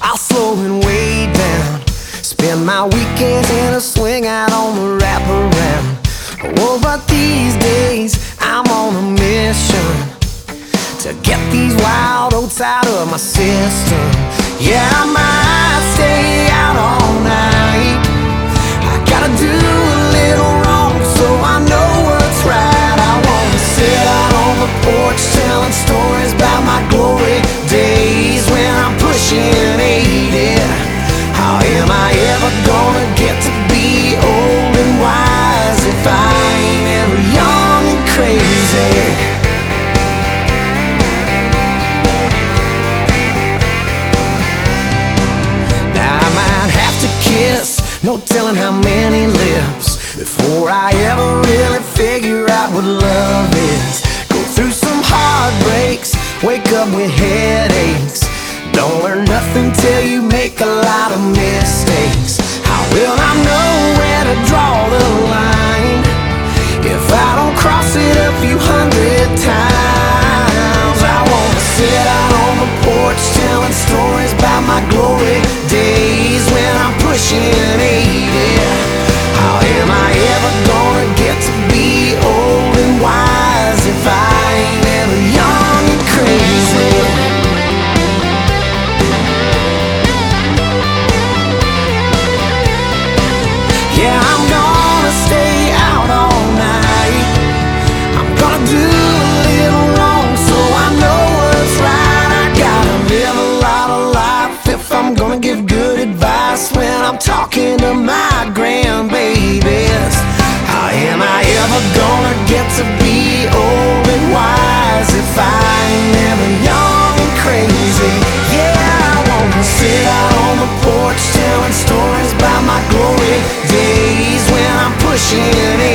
I'll slow and way down. Spend my weekends in a swing out on the wraparound. Oh, but these days I'm on a mission To get these wild oats out of my system. No telling how many lives Before I ever really figure out what love is. Go through some heartbreaks Wake up with headaches. Don't learn nothing till you She